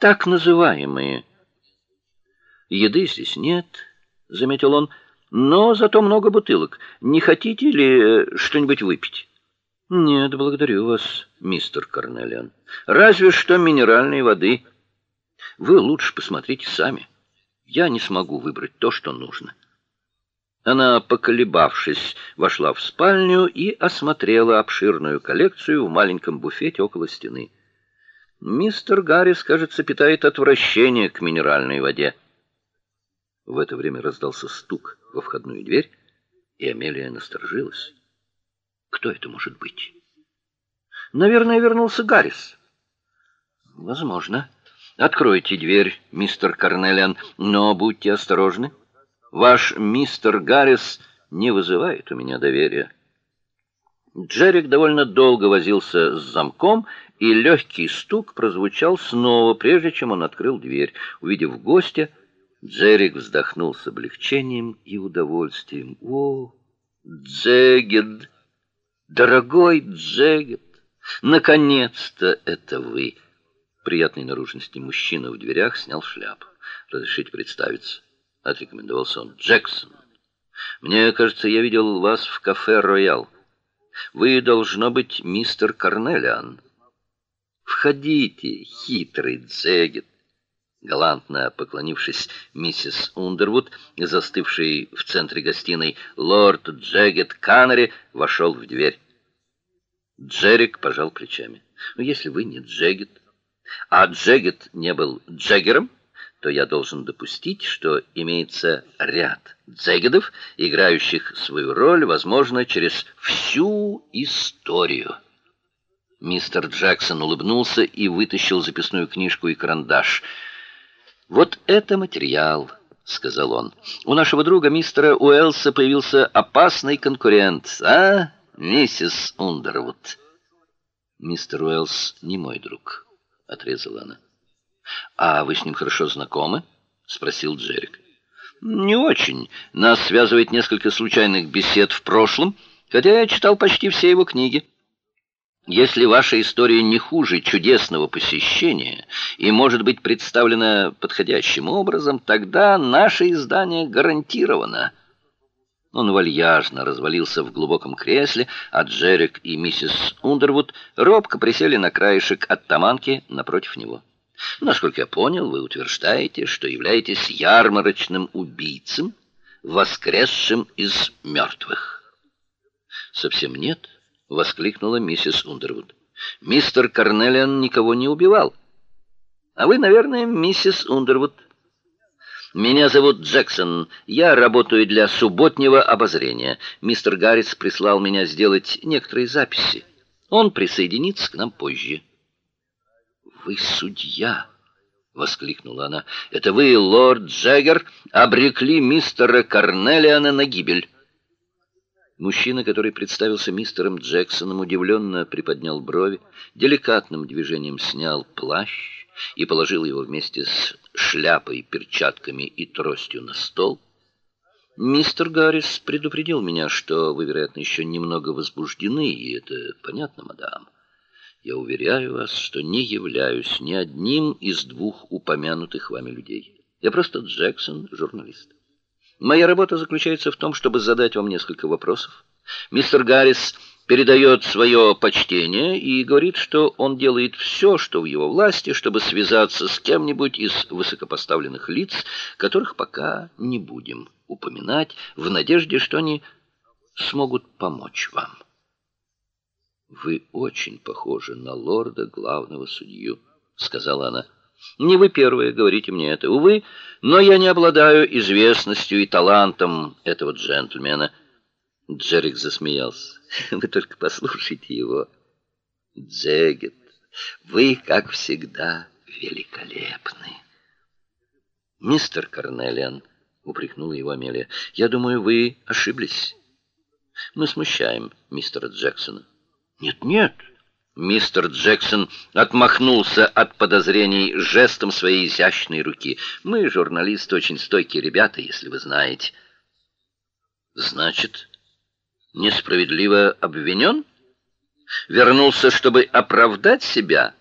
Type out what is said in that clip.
так называемые. Еды здесь нет, заметил он, но зато много бутылок. Не хотите ли э, что-нибудь выпить? Нет, благодарю вас, мистер Карнелиан. Разве что минеральной воды. Вы лучше посмотрите сами. Я не смогу выбрать то, что нужно. Она, поколебавшись, вошла в спальню и осмотрела обширную коллекцию в маленьком буфете около стены. Мистер Гаррис, кажется, питает отвращение к минеральной воде. В это время раздался стук во входную дверь, и Амелия насторожилась. Кто это может быть? Наверное, вернулся Гаррис. Возможно. Откройте дверь, мистер Карнелиан, но будьте осторожны. Ваш мистер Гаррис не вызывает у меня доверия. Джерик довольно долго возился с замком, и легкий стук прозвучал снова, прежде чем он открыл дверь. Увидев гостя, Джерик вздохнул с облегчением и удовольствием. О, Джегед, дорогой Джегед, наконец-то это вы. Приятной наружности мужчина в дверях снял шляпу. Разрешите представиться, отрекомендовался он. Джексон. Мне кажется, я видел вас в кафе Роял. Вы должно быть мистер Карнелиан. Входите, хитрый Джегет. Галантно поклонившись миссис Ундервуд, застывшей в центре гостиной, лорд Джегет Каннери вошел в дверь. Джерик пожал плечами. Ну, если вы не Джегет, а Джегет не был Джеггером, то я должен допустить, что имеется ряд Джегедов, играющих свою роль, возможно, через всю историю. Мистер Джексон улыбнулся и вытащил записную книжку и карандаш. Вот это материал, сказал он. У нашего друга мистера Уэлса появился опасный конкурент, а, миссис Ундервуд. Мистер Уэлс не мой друг, отрезала она. А вы с ним хорошо знакомы? спросил Джерик. Не очень. Нас связывает несколько случайных бесед в прошлом, хотя я читал почти все его книги. Если ваша история не хуже чудесного посещения и может быть представлена подходящим образом, тогда наше издание гарантировано. Он вальяжно развалился в глубоком кресле, а Джерик и миссис Ундервуд робко присели на краешек оттаманки напротив него. Насколько я понял, вы утверждаете, что являетесь ярмарочным убийцем, воскресшим из мертвых. Совсем нет воскликнула миссис Ундервуд. Мистер Карнелиан никого не убивал. А вы, наверное, миссис Ундервуд. Меня зовут Джексон. Я работаю для субботнего обозрения. Мистер Гаррис прислал меня сделать некоторые записи. Он присоединится к нам позже. Вы судья, воскликнула она. Это вы, лорд Джеггер, обрекли мистера Карнелиана на гибель. Мужчина, который представился мистером Джексоном, удивленно приподнял брови, деликатным движением снял плащ и положил его вместе с шляпой, перчатками и тростью на стол. Мистер Гаррис предупредил меня, что вы, вероятно, еще немного возбуждены, и это понятно, мадам. Я уверяю вас, что не являюсь ни одним из двух упомянутых вами людей. Я просто Джексон, журналист. Моя работа заключается в том, чтобы задать вам несколько вопросов. Мистер Гаррис передает свое почтение и говорит, что он делает все, что в его власти, чтобы связаться с кем-нибудь из высокопоставленных лиц, которых пока не будем упоминать, в надежде, что они смогут помочь вам. Вы очень похожи на лорда главного судью, сказала она. Не вы первые говорите мне это, увы, но я не обладаю известностью и талантом этого джентльмена. Джерик засмеялся. Вы только послушайте его. Джегет, вы, как всегда, великолепны. Мистер Карнелиан, упрекнула его Амелия. Я думаю, вы ошиблись. Мы смущаем мистера Джексона. Нет, нет, Мистер Джексон отмахнулся от подозрений жестом своей изящной руки. Мы, журналисты, очень стойкие ребята, если вы знаете. Значит, несправедливо обвинен? Вернулся, чтобы оправдать себя?